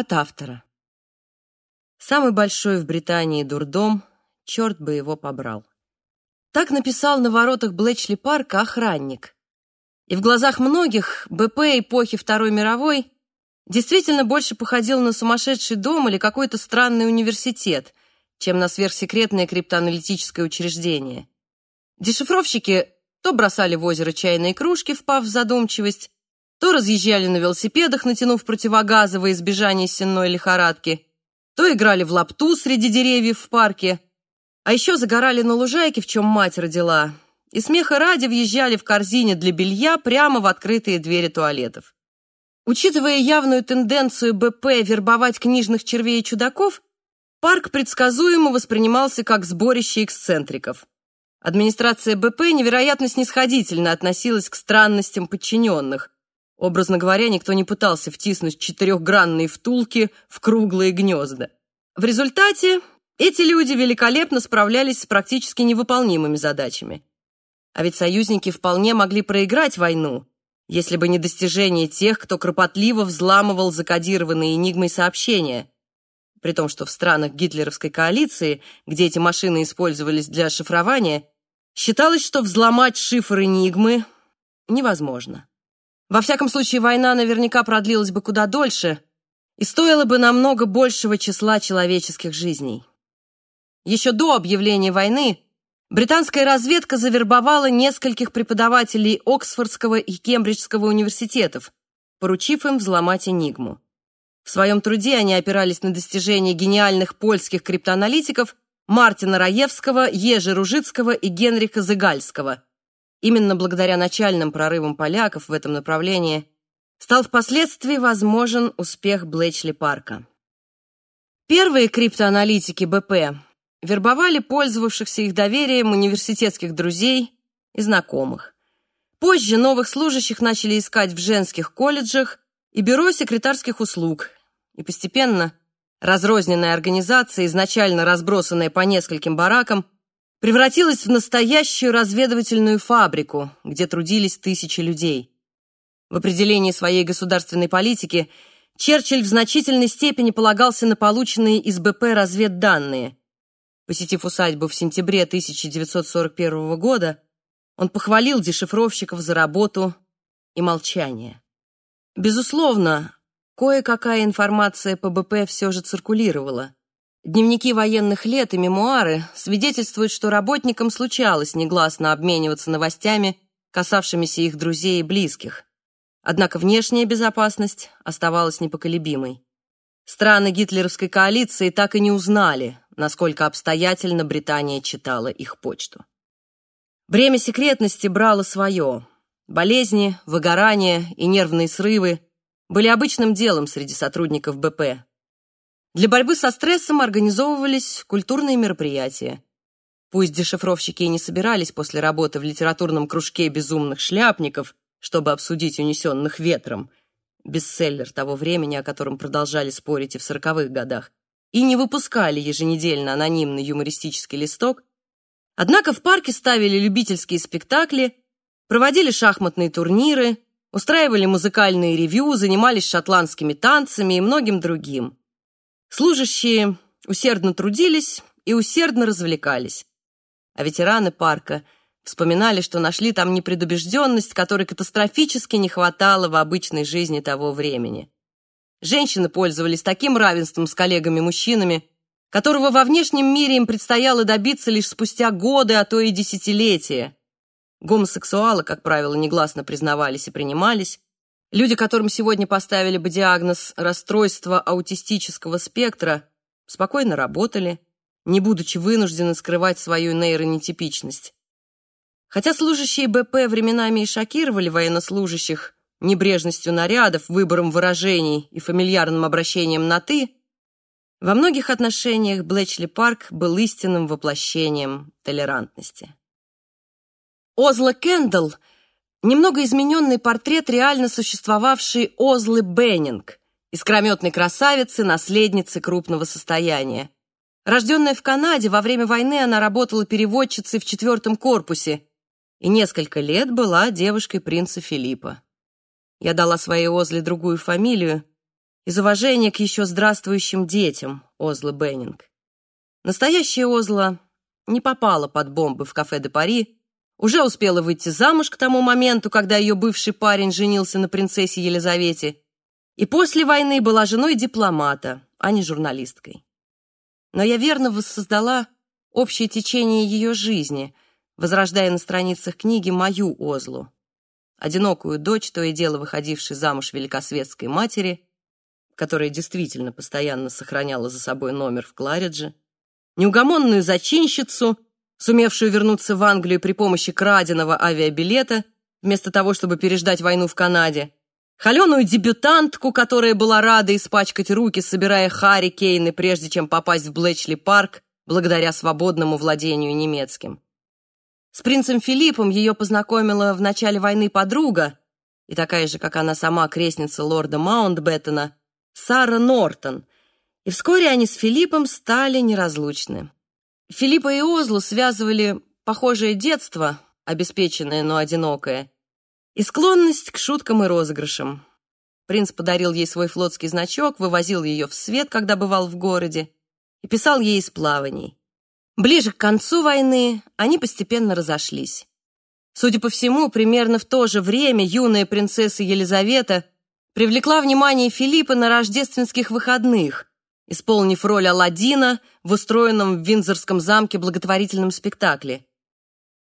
От автора. Самый большой в Британии дурдом, черт бы его побрал. Так написал на воротах Блэчли парка охранник. И в глазах многих БП эпохи Второй мировой действительно больше походил на сумасшедший дом или какой-то странный университет, чем на сверхсекретное криптоаналитическое учреждение. Дешифровщики то бросали в озеро чайные кружки, впав в задумчивость, то разъезжали на велосипедах, натянув противогазы во избежание сенной лихорадки, то играли в лапту среди деревьев в парке, а еще загорали на лужайке, в чем мать родила, и смеха ради въезжали в корзине для белья прямо в открытые двери туалетов. Учитывая явную тенденцию БП вербовать книжных червей и чудаков, парк предсказуемо воспринимался как сборище эксцентриков. Администрация БП невероятно снисходительно относилась к странностям подчиненных. Образно говоря, никто не пытался втиснуть четырехгранные втулки в круглые гнезда. В результате эти люди великолепно справлялись с практически невыполнимыми задачами. А ведь союзники вполне могли проиграть войну, если бы не достижение тех, кто кропотливо взламывал закодированные энигмой сообщения. При том, что в странах гитлеровской коалиции, где эти машины использовались для шифрования, считалось, что взломать шифр энигмы невозможно. Во всяком случае, война наверняка продлилась бы куда дольше и стоила бы намного большего числа человеческих жизней. Еще до объявления войны британская разведка завербовала нескольких преподавателей Оксфордского и Кембриджского университетов, поручив им взломать энигму. В своем труде они опирались на достижения гениальных польских криптоаналитиков Мартина Раевского, Ежи Ружицкого и Генриха Зыгальского – Именно благодаря начальным прорывам поляков в этом направлении стал впоследствии возможен успех Блэчли Парка. Первые криптоаналитики БП вербовали пользовавшихся их доверием университетских друзей и знакомых. Позже новых служащих начали искать в женских колледжах и бюро секретарских услуг, и постепенно разрозненная организация, изначально разбросанная по нескольким баракам, превратилась в настоящую разведывательную фабрику, где трудились тысячи людей. В определении своей государственной политики Черчилль в значительной степени полагался на полученные из БП разведданные. Посетив усадьбу в сентябре 1941 года, он похвалил дешифровщиков за работу и молчание. Безусловно, кое-какая информация по БП все же циркулировала. Дневники военных лет и мемуары свидетельствуют, что работникам случалось негласно обмениваться новостями, касавшимися их друзей и близких. Однако внешняя безопасность оставалась непоколебимой. Страны гитлеровской коалиции так и не узнали, насколько обстоятельно Британия читала их почту. Время секретности брало свое. Болезни, выгорание и нервные срывы были обычным делом среди сотрудников БП. Для борьбы со стрессом организовывались культурные мероприятия. Пусть дешифровщики и не собирались после работы в литературном кружке безумных шляпников, чтобы обсудить унесенных ветром, бестселлер того времени, о котором продолжали спорить и в сороковых годах, и не выпускали еженедельно анонимный юмористический листок, однако в парке ставили любительские спектакли, проводили шахматные турниры, устраивали музыкальные ревью, занимались шотландскими танцами и многим другим. Служащие усердно трудились и усердно развлекались. А ветераны парка вспоминали, что нашли там непредубежденность, которой катастрофически не хватало в обычной жизни того времени. Женщины пользовались таким равенством с коллегами-мужчинами, которого во внешнем мире им предстояло добиться лишь спустя годы, а то и десятилетия. Гомосексуалы, как правило, негласно признавались и принимались, Люди, которым сегодня поставили бы диагноз расстройства аутистического спектра, спокойно работали, не будучи вынуждены скрывать свою нейронетипичность. Хотя служащие БП временами и шокировали военнослужащих небрежностью нарядов, выбором выражений и фамильярным обращением на «ты», во многих отношениях Блэчли Парк был истинным воплощением толерантности. Озла Кендалл немного измененный портрет реально существовавшей Озлы Беннинг, искрометной красавицы, наследницы крупного состояния. Рожденная в Канаде, во время войны она работала переводчицей в четвертом корпусе и несколько лет была девушкой принца Филиппа. Я дала своей Озле другую фамилию, из уважения к еще здравствующим детям Озлы Беннинг. Настоящая Озла не попала под бомбы в кафе де Пари, уже успела выйти замуж к тому моменту, когда ее бывший парень женился на принцессе Елизавете, и после войны была женой дипломата, а не журналисткой. Но я верно воссоздала общее течение ее жизни, возрождая на страницах книги мою Озлу, одинокую дочь, то и дело выходившей замуж великосветской матери, которая действительно постоянно сохраняла за собой номер в Кларидже, неугомонную зачинщицу, сумевшую вернуться в Англию при помощи краденого авиабилета, вместо того, чтобы переждать войну в Канаде, холеную дебютантку, которая была рада испачкать руки, собирая Харри Кейны, прежде чем попасть в Блэчли-парк, благодаря свободному владению немецким. С принцем Филиппом ее познакомила в начале войны подруга, и такая же, как она сама, крестница лорда Маунтбеттена, Сара Нортон, и вскоре они с Филиппом стали неразлучны. Филиппа и Озлу связывали похожее детство, обеспеченное, но одинокое, и склонность к шуткам и розыгрышам. Принц подарил ей свой флотский значок, вывозил ее в свет, когда бывал в городе, и писал ей из плаваний. Ближе к концу войны они постепенно разошлись. Судя по всему, примерно в то же время юная принцесса Елизавета привлекла внимание Филиппа на рождественских выходных, исполнив роль Аладдина в устроенном в Виндзорском замке благотворительном спектакле.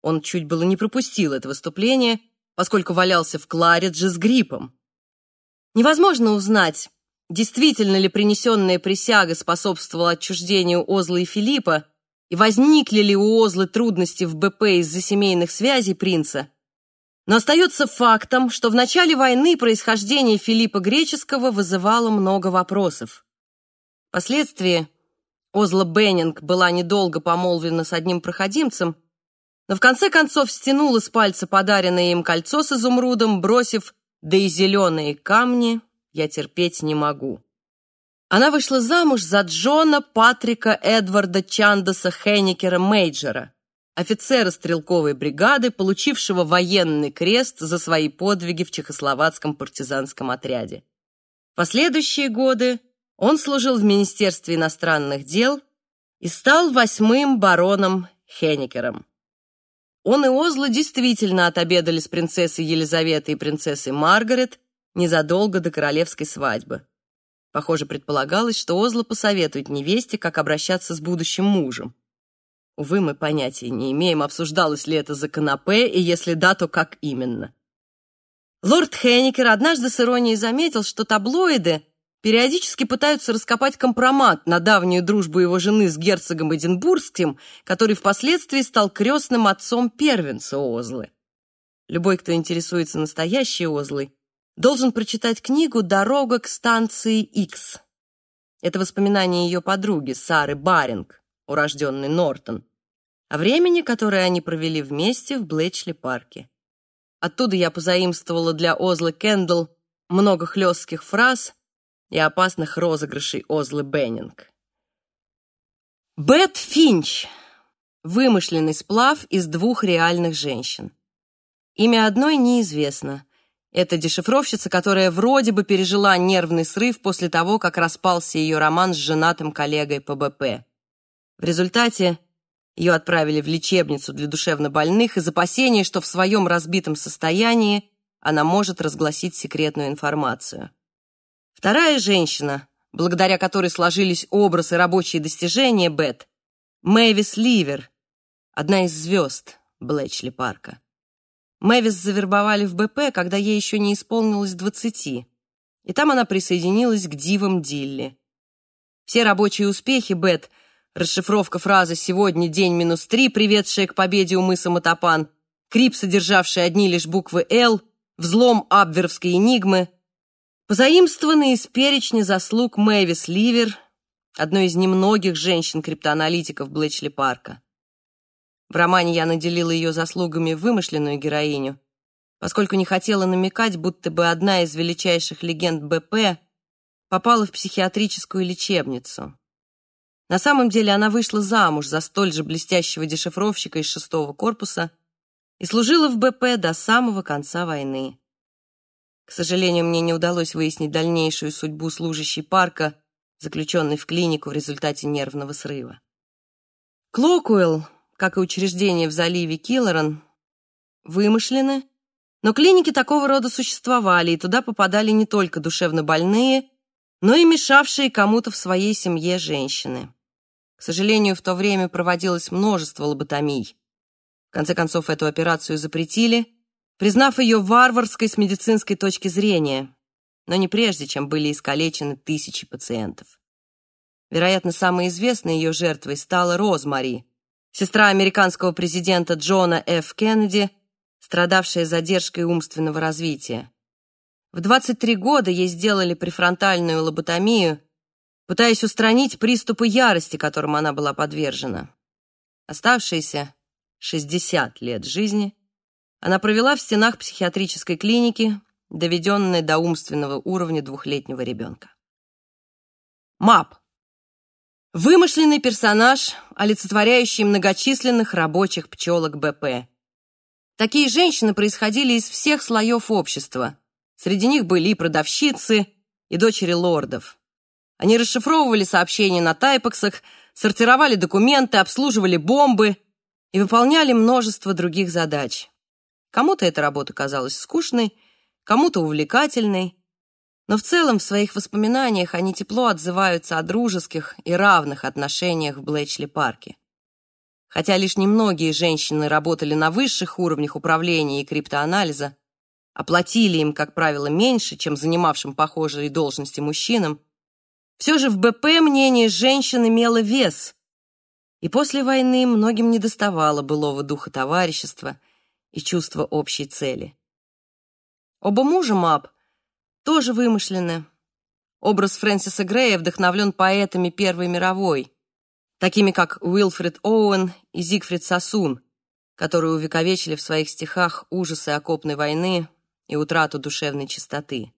Он чуть было не пропустил это выступление, поскольку валялся в Кларидже с гриппом. Невозможно узнать, действительно ли принесенная присяга способствовала отчуждению Озлы и Филиппа, и возникли ли у Озлы трудности в БП из-за семейных связей принца. Но остается фактом, что в начале войны происхождение Филиппа Греческого вызывало много вопросов. Впоследствии Озла Беннинг была недолго помолвлена с одним проходимцем, но в конце концов стянула с пальца подаренное им кольцо с изумрудом, бросив «да и зеленые камни я терпеть не могу». Она вышла замуж за Джона Патрика Эдварда Чандаса Хенникера Мейджера, офицера стрелковой бригады, получившего военный крест за свои подвиги в чехословацком партизанском отряде. В последующие годы он служил в Министерстве иностранных дел и стал восьмым бароном Хенникером. Он и Озла действительно отобедали с принцессой Елизаветой и принцессой Маргарет незадолго до королевской свадьбы. Похоже, предполагалось, что Озла посоветует невесте, как обращаться с будущим мужем. Увы, мы понятия не имеем, обсуждалось ли это за канапе, и если да, то как именно. Лорд Хенникер однажды с иронией заметил, что таблоиды периодически пытаются раскопать компромат на давнюю дружбу его жены с герцогом Эдинбургским, который впоследствии стал крестным отцом первенца Озлы. Любой, кто интересуется настоящей Озлой, должен прочитать книгу «Дорога к станции X». Это воспоминания ее подруги Сары Баринг, урожденной Нортон, о времени, которое они провели вместе в Блэчли-парке. Оттуда я позаимствовала для Озлы Кендалл много хлестких фраз — и опасных розыгрышей Озлы Беннинг. Бет Финч — вымышленный сплав из двух реальных женщин. Имя одной неизвестно. Это дешифровщица, которая вроде бы пережила нервный срыв после того, как распался ее роман с женатым коллегой по БП. В результате ее отправили в лечебницу для душевнобольных из опасения, что в своем разбитом состоянии она может разгласить секретную информацию. Вторая женщина, благодаря которой сложились образ и рабочие достижения Бет, Мэвис Ливер, одна из звезд Блэчли Парка. Мэвис завербовали в БП, когда ей еще не исполнилось двадцати, и там она присоединилась к дивам Дилли. Все рабочие успехи Бет, расшифровка фразы «Сегодня день минус три», приведшая к победе у мыса Матапан, крип, содержавший одни лишь буквы «Л», взлом Абверовской энигмы — Позаимствованный из перечня заслуг Мэвис Ливер, одной из немногих женщин-криптоаналитиков Блэчли Парка. В романе я наделила ее заслугами вымышленную героиню, поскольку не хотела намекать, будто бы одна из величайших легенд БП попала в психиатрическую лечебницу. На самом деле она вышла замуж за столь же блестящего дешифровщика из шестого корпуса и служила в БП до самого конца войны. К сожалению, мне не удалось выяснить дальнейшую судьбу служащей парка, заключенной в клинику в результате нервного срыва. Клокуэлл, как и учреждение в заливе Киллоран, вымышлены, но клиники такого рода существовали, и туда попадали не только душевно больные, но и мешавшие кому-то в своей семье женщины. К сожалению, в то время проводилось множество лоботомий. В конце концов, эту операцию запретили, признав ее варварской с медицинской точки зрения, но не прежде, чем были искалечены тысячи пациентов. Вероятно, самой известной ее жертвой стала Розмари, сестра американского президента Джона Ф. Кеннеди, страдавшая задержкой умственного развития. В 23 года ей сделали префронтальную лоботомию, пытаясь устранить приступы ярости, которым она была подвержена. Оставшиеся 60 лет жизни она провела в стенах психиатрической клиники, доведенной до умственного уровня двухлетнего ребенка. МАП. Вымышленный персонаж, олицетворяющий многочисленных рабочих пчелок БП. Такие женщины происходили из всех слоев общества. Среди них были и продавщицы, и дочери лордов. Они расшифровывали сообщения на тайпоксах, сортировали документы, обслуживали бомбы и выполняли множество других задач. Кому-то эта работа казалась скучной, кому-то увлекательной, но в целом в своих воспоминаниях они тепло отзываются о дружеских и равных отношениях в Блэчли-парке. Хотя лишь немногие женщины работали на высших уровнях управления и криптоанализа, оплатили им, как правило, меньше, чем занимавшим похожие должности мужчинам, все же в БП мнение женщин имело вес, и после войны многим недоставало былого духа товарищества и чувства общей цели. Оба мужа Мап тоже вымышлены. Образ Фрэнсиса Грея вдохновлен поэтами Первой мировой, такими как Уилфред Оуэн и Зигфрид Сосун, которые увековечили в своих стихах ужасы окопной войны и утрату душевной чистоты.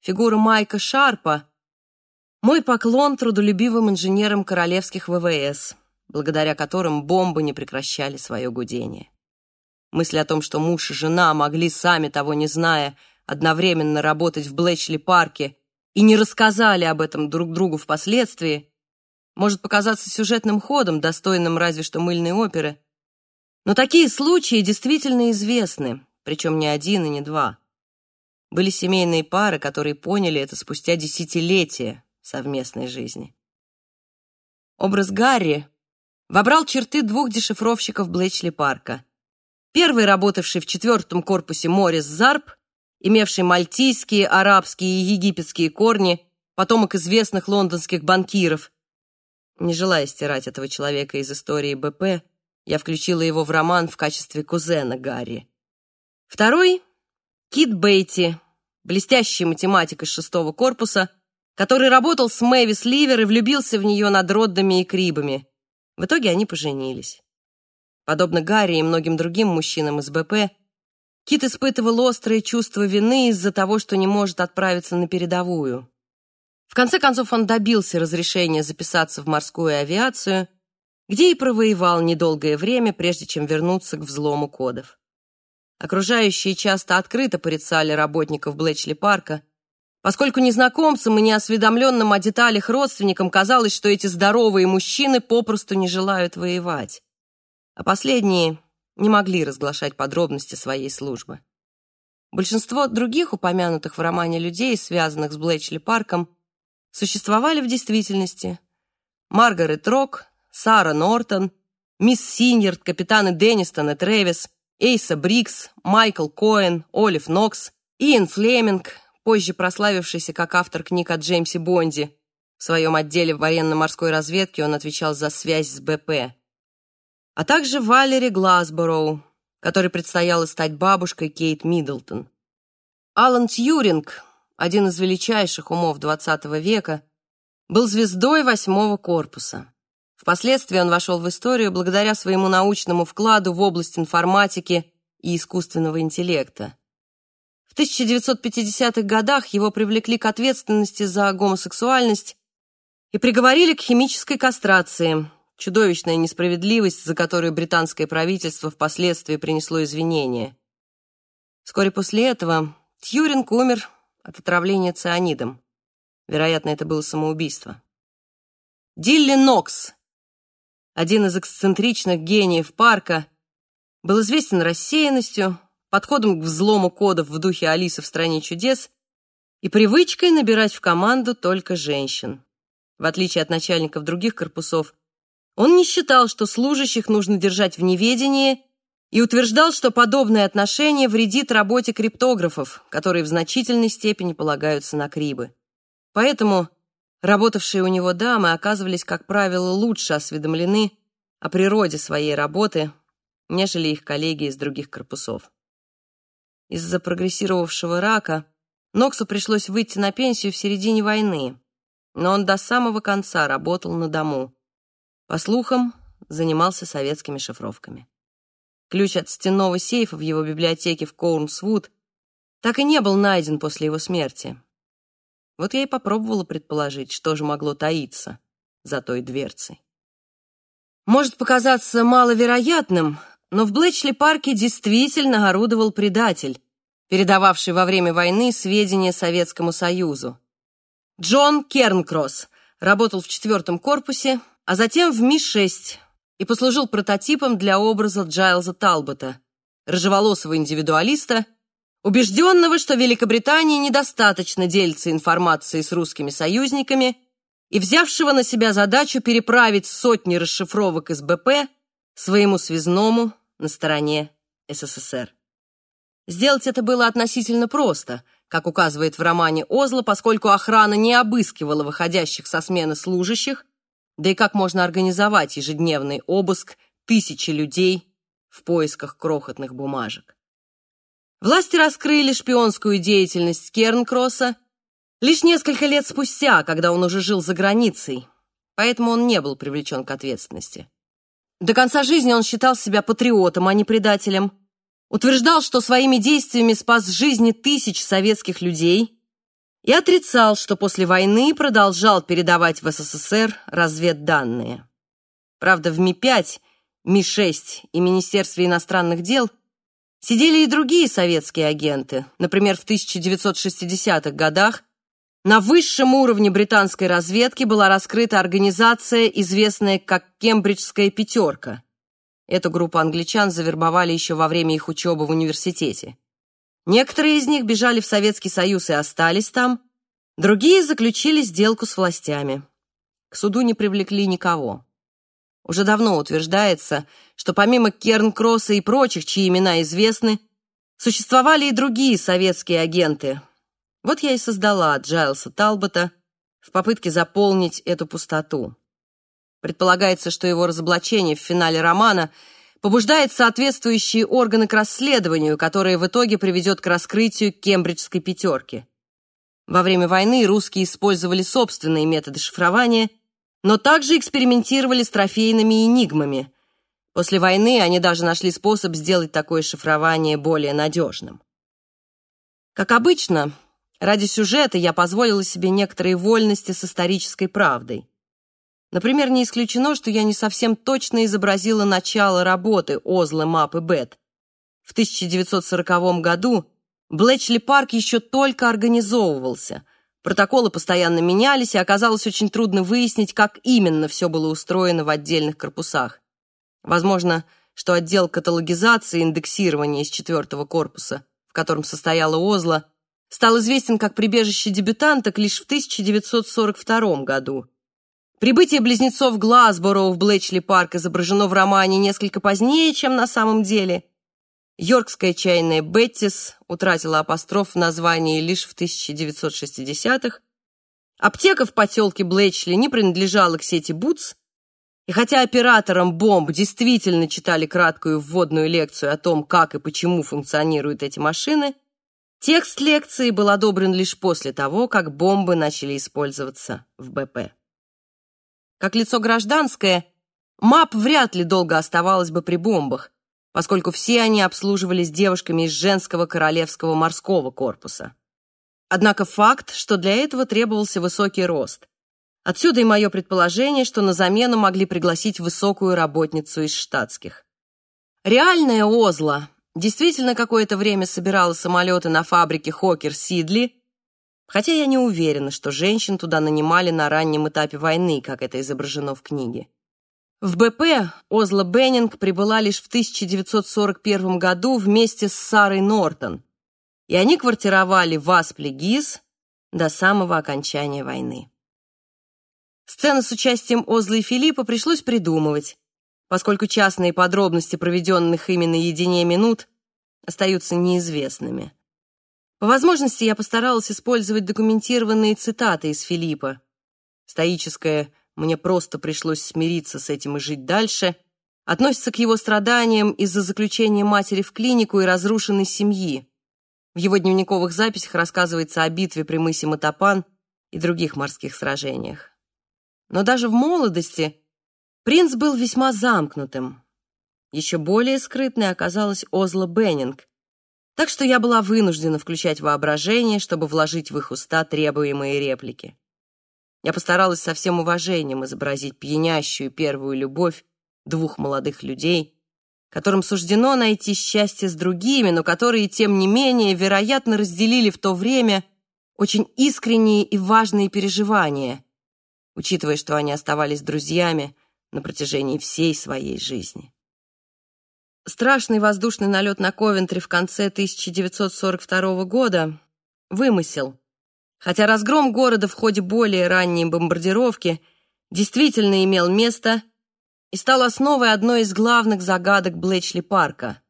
Фигура Майка Шарпа — мой поклон трудолюбивым инженерам королевских ВВС, благодаря которым бомбы не прекращали свое гудение. Мысль о том, что муж и жена могли, сами того не зная, одновременно работать в Блэчли-парке и не рассказали об этом друг другу впоследствии, может показаться сюжетным ходом, достойным разве что мыльной оперы. Но такие случаи действительно известны, причем не один и не два. Были семейные пары, которые поняли это спустя десятилетия совместной жизни. Образ Гарри вобрал черты двух дешифровщиков Блэчли-парка — Первый, работавший в четвертом корпусе Морис Зарп, имевший мальтийские, арабские и египетские корни, потомок известных лондонских банкиров. Не желая стирать этого человека из истории БП, я включила его в роман в качестве кузена Гарри. Второй — Кит Бейти, блестящий математик из шестого корпуса, который работал с Мэвис Ливер и влюбился в нее над Роддами и Крибами. В итоге они поженились. Подобно Гарри и многим другим мужчинам из БП, Кит испытывал острое чувство вины из-за того, что не может отправиться на передовую. В конце концов, он добился разрешения записаться в морскую авиацию, где и провоевал недолгое время, прежде чем вернуться к взлому кодов. Окружающие часто открыто порицали работников Блэчли-парка, поскольку незнакомцам и неосведомленным о деталях родственникам казалось, что эти здоровые мужчины попросту не желают воевать а последние не могли разглашать подробности своей службы. Большинство других упомянутых в романе людей, связанных с Блетчли-парком, существовали в действительности. Маргарет Рок, Сара Нортон, мисс Синьерд, капитаны Деннистон и Трэвис, Эйса Бриггс, Майкл Коэн, Олив Нокс, Иэн Флеминг, позже прославившийся как автор книг о Джеймсе Бонде. В своем отделе военно-морской разведки он отвечал за связь с БП а также Валери Глазбороу, которой предстояло стать бабушкой Кейт Миддлтон. Алан Тьюринг, один из величайших умов XX века, был звездой восьмого корпуса. Впоследствии он вошел в историю благодаря своему научному вкладу в область информатики и искусственного интеллекта. В 1950-х годах его привлекли к ответственности за гомосексуальность и приговорили к химической кастрации, чудовищная несправедливость, за которую британское правительство впоследствии принесло извинения. Вскоре после этого Тьюринг умер от отравления цианидом. Вероятно, это было самоубийство. Дилли Нокс, один из эксцентричных гениев парка, был известен рассеянностью, подходом к взлому кодов в духе Алисы в «Стране чудес» и привычкой набирать в команду только женщин. В отличие от начальников других корпусов, он не считал, что служащих нужно держать в неведении и утверждал, что подобное отношение вредит работе криптографов, которые в значительной степени полагаются на крибы. Поэтому работавшие у него дамы оказывались, как правило, лучше осведомлены о природе своей работы, нежели их коллеги из других корпусов. Из-за прогрессировавшего рака Ноксу пришлось выйти на пенсию в середине войны, но он до самого конца работал на дому. По слухам, занимался советскими шифровками. Ключ от стенного сейфа в его библиотеке в Коурмсвуд так и не был найден после его смерти. Вот я и попробовала предположить, что же могло таиться за той дверцей. Может показаться маловероятным, но в Блэчли-парке действительно орудовал предатель, передававший во время войны сведения Советскому Союзу. Джон Кернкросс работал в четвертом корпусе, а затем в Ми-6, и послужил прототипом для образа Джайлза Талбота, рыжеволосого индивидуалиста, убежденного, что Великобритания недостаточно делится информацией с русскими союзниками и взявшего на себя задачу переправить сотни расшифровок из БП своему связному на стороне СССР. Сделать это было относительно просто, как указывает в романе Озла, поскольку охрана не обыскивала выходящих со смены служащих, да и как можно организовать ежедневный обыск тысячи людей в поисках крохотных бумажек? Власти раскрыли шпионскую деятельность Кернкросса лишь несколько лет спустя, когда он уже жил за границей, поэтому он не был привлечен к ответственности. До конца жизни он считал себя патриотом, а не предателем, утверждал, что своими действиями спас жизни тысяч советских людей и отрицал, что после войны продолжал передавать в СССР разведданные. Правда, в Ми-5, Ми-6 и Министерстве иностранных дел сидели и другие советские агенты. Например, в 1960-х годах на высшем уровне британской разведки была раскрыта организация, известная как «Кембриджская пятерка». Эту группу англичан завербовали еще во время их учебы в университете. Некоторые из них бежали в Советский Союз и остались там, другие заключили сделку с властями. К суду не привлекли никого. Уже давно утверждается, что помимо Кернкросса и прочих, чьи имена известны, существовали и другие советские агенты. Вот я и создала Джайлса Талбота в попытке заполнить эту пустоту. Предполагается, что его разоблачение в финале романа – побуждает соответствующие органы к расследованию, которое в итоге приведет к раскрытию кембриджской пятерки. Во время войны русские использовали собственные методы шифрования, но также экспериментировали с трофейными энигмами. После войны они даже нашли способ сделать такое шифрование более надежным. Как обычно, ради сюжета я позволила себе некоторые вольности с исторической правдой. Например, не исключено, что я не совсем точно изобразила начало работы Озлы, Мап и Бет. В 1940 году Блэчли парк еще только организовывался. Протоколы постоянно менялись, и оказалось очень трудно выяснить, как именно все было устроено в отдельных корпусах. Возможно, что отдел каталогизации и индексирования из четвертого корпуса, в котором состояла Озла, стал известен как прибежище дебютанток лишь в 1942 году. Прибытие близнецов Глазборо в Блэчли-парк изображено в романе несколько позднее, чем на самом деле. Йоркская чайная Беттис утратила апостроф в названии лишь в 1960-х. Аптека в поселке Блэчли не принадлежала к сети Бутс, и хотя операторам бомб действительно читали краткую вводную лекцию о том, как и почему функционируют эти машины, текст лекции был одобрен лишь после того, как бомбы начали использоваться в БП. Как лицо гражданское, МАП вряд ли долго оставалась бы при бомбах, поскольку все они обслуживались девушками из женского королевского морского корпуса. Однако факт, что для этого требовался высокий рост. Отсюда и мое предположение, что на замену могли пригласить высокую работницу из штатских. Реальная Озла действительно какое-то время собирала самолеты на фабрике Хокер Сидли, хотя я не уверена, что женщин туда нанимали на раннем этапе войны, как это изображено в книге. В БП Озла Беннинг прибыла лишь в 1941 году вместе с Сарой Нортон, и они квартировали в Аспле-Гиз до самого окончания войны. Сцены с участием Озлы и Филиппа пришлось придумывать, поскольку частные подробности проведенных ими наедине минут остаются неизвестными. По возможности я постаралась использовать документированные цитаты из Филиппа. Стоическое мне просто пришлось смириться с этим и жить дальше, относится к его страданиям из-за заключения матери в клинику и разрушенной семьи. В его дневниковых записях рассказывается о битве при мысе Матапан и других морских сражениях. Но даже в молодости принц был весьма замкнутым. Еще более скрытной оказалась Озла Беннинг, так что я была вынуждена включать воображение, чтобы вложить в их уста требуемые реплики. Я постаралась со всем уважением изобразить пьянящую первую любовь двух молодых людей, которым суждено найти счастье с другими, но которые, тем не менее, вероятно, разделили в то время очень искренние и важные переживания, учитывая, что они оставались друзьями на протяжении всей своей жизни. Страшный воздушный налет на Ковентри в конце 1942 года — вымысел, Хотя разгром города в ходе более ранней бомбардировки действительно имел место и стал основой одной из главных загадок Блэчли-парка.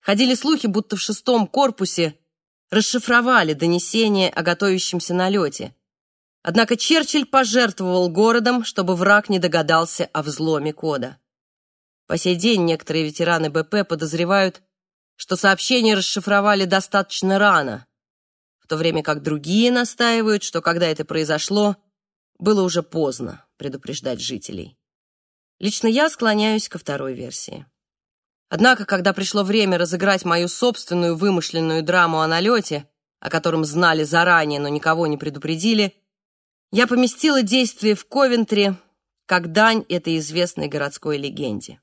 Ходили слухи, будто в шестом корпусе расшифровали донесение о готовящемся налете. Однако Черчилль пожертвовал городом, чтобы враг не догадался о взломе кода. По сей день некоторые ветераны БП подозревают, что сообщение расшифровали достаточно рано, в то время как другие настаивают, что когда это произошло, было уже поздно предупреждать жителей. Лично я склоняюсь ко второй версии. Однако, когда пришло время разыграть мою собственную вымышленную драму о налете, о котором знали заранее, но никого не предупредили, я поместила действие в Ковентри как дань этой известной городской легенде.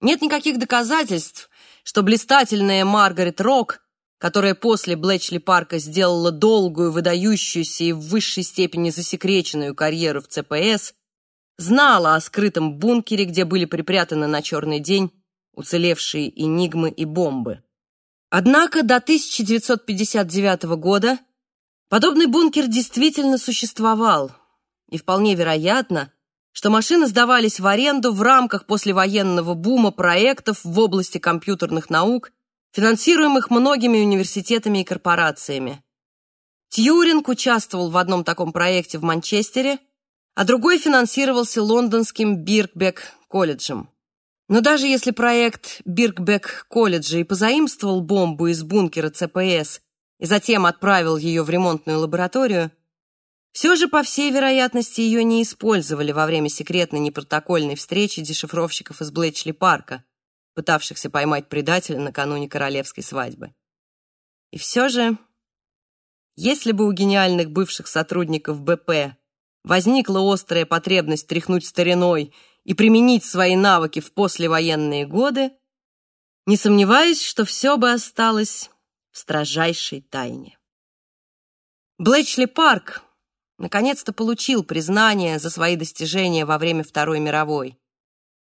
Нет никаких доказательств, что блистательная Маргарет Рок которая после Блэчли Парка сделала долгую, выдающуюся и в высшей степени засекреченную карьеру в ЦПС, знала о скрытом бункере, где были припрятаны на черный день уцелевшие энигмы и бомбы. Однако до 1959 года подобный бункер действительно существовал, и вполне вероятно, что машины сдавались в аренду в рамках послевоенного бума проектов в области компьютерных наук финансируемых многими университетами и корпорациями. Тьюринг участвовал в одном таком проекте в Манчестере, а другой финансировался лондонским Биркбек-колледжем. Но даже если проект Биркбек-колледжа и позаимствовал бомбу из бункера ЦПС и затем отправил ее в ремонтную лабораторию, все же, по всей вероятности, ее не использовали во время секретной непротокольной встречи дешифровщиков из Блэчли-парка, пытавшихся поймать предателя накануне королевской свадьбы. И все же, если бы у гениальных бывших сотрудников БП возникла острая потребность тряхнуть стариной и применить свои навыки в послевоенные годы, не сомневаюсь, что все бы осталось в строжайшей тайне. Блэчли Парк наконец-то получил признание за свои достижения во время Второй мировой.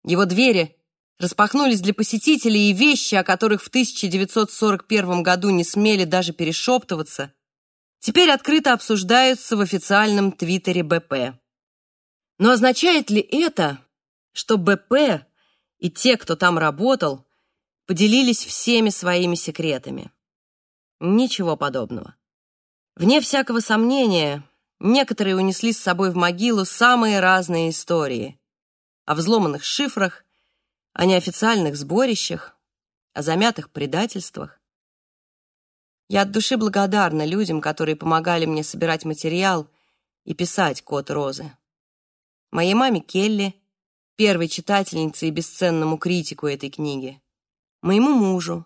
Его двери распахнулись для посетителей, и вещи, о которых в 1941 году не смели даже перешептываться, теперь открыто обсуждаются в официальном твиттере БП. Но означает ли это, что БП и те, кто там работал, поделились всеми своими секретами? Ничего подобного. Вне всякого сомнения, некоторые унесли с собой в могилу самые разные истории о взломанных шифрах, о неофициальных сборищах, о замятых предательствах. Я от души благодарна людям, которые помогали мне собирать материал и писать «Код Розы». Моей маме Келли, первой читательнице и бесценному критику этой книги, моему мужу,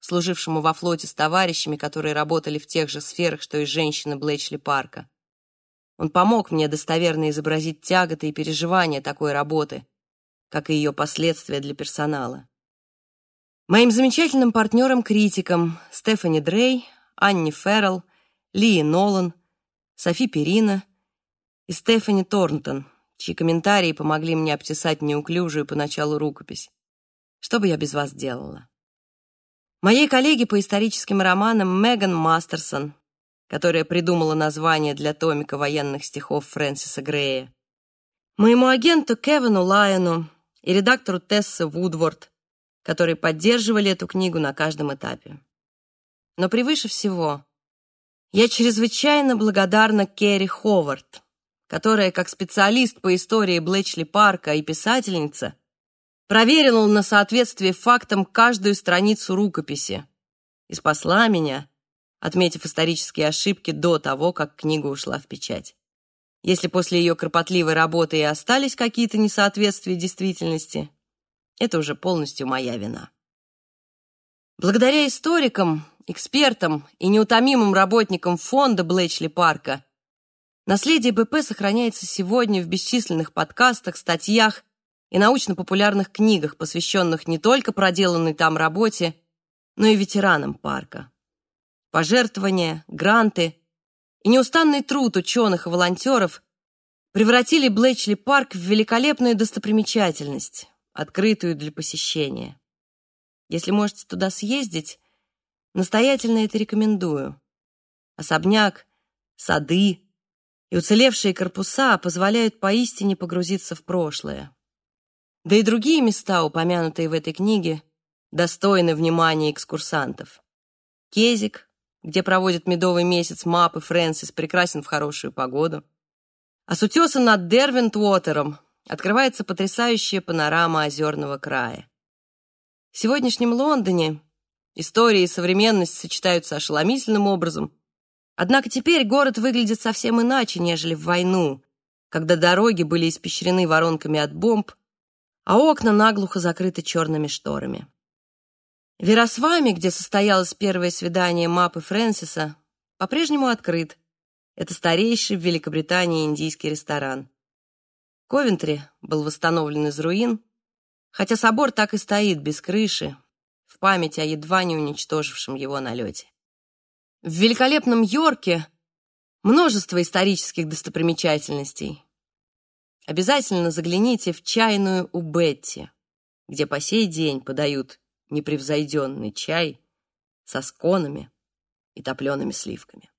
служившему во флоте с товарищами, которые работали в тех же сферах, что и женщины Блэчли Парка. Он помог мне достоверно изобразить тяготы и переживания такой работы, как и ее последствия для персонала. моим замечательным партнерам-критикам Стефани Дрей, Анни Феррелл, Лии Нолан, Софи Перина и Стефани Торнтон, чьи комментарии помогли мне обтесать неуклюжую поначалу рукопись. Что бы я без вас делала? Моей коллеге по историческим романам Меган Мастерсон, которая придумала название для томика военных стихов Фрэнсиса Грея, моему агенту Кевину Лайону и редактору Тессе Вудворд, которые поддерживали эту книгу на каждом этапе. Но превыше всего я чрезвычайно благодарна Керри Ховард, которая, как специалист по истории Блэчли Парка и писательница, проверила на соответствие фактам каждую страницу рукописи и спасла меня, отметив исторические ошибки до того, как книга ушла в печать. Если после ее кропотливой работы и остались какие-то несоответствия действительности, это уже полностью моя вина. Благодаря историкам, экспертам и неутомимым работникам фонда Блэчли Парка наследие БП сохраняется сегодня в бесчисленных подкастах, статьях и научно-популярных книгах, посвященных не только проделанной там работе, но и ветеранам парка. Пожертвования, гранты и неустанный труд ученых и волонтеров превратили Блэчли парк в великолепную достопримечательность, открытую для посещения. Если можете туда съездить, настоятельно это рекомендую. Особняк, сады и уцелевшие корпуса позволяют поистине погрузиться в прошлое. Да и другие места, упомянутые в этой книге, достойны внимания экскурсантов. Кезик, где проводят медовый месяц Мап и Фрэнсис, прекрасен в хорошую погоду. А с утеса над Дервинт-Уотером открывается потрясающая панорама озерного края. В сегодняшнем Лондоне история и современность сочетаются ошеломительным образом. Однако теперь город выглядит совсем иначе, нежели в войну, когда дороги были испещрены воронками от бомб, а окна наглухо закрыты черными шторами. В Веросваме, где состоялось первое свидание Мапы Фрэнсиса, по-прежнему открыт. Это старейший в Великобритании индийский ресторан. Ковентри был восстановлен из руин, хотя собор так и стоит без крыши, в память о едва не уничтожившем его налете. В великолепном Йорке множество исторических достопримечательностей. Обязательно загляните в чайную у Бетти, где по сей день подают непревзойденный чай со сконами и топлеными сливками.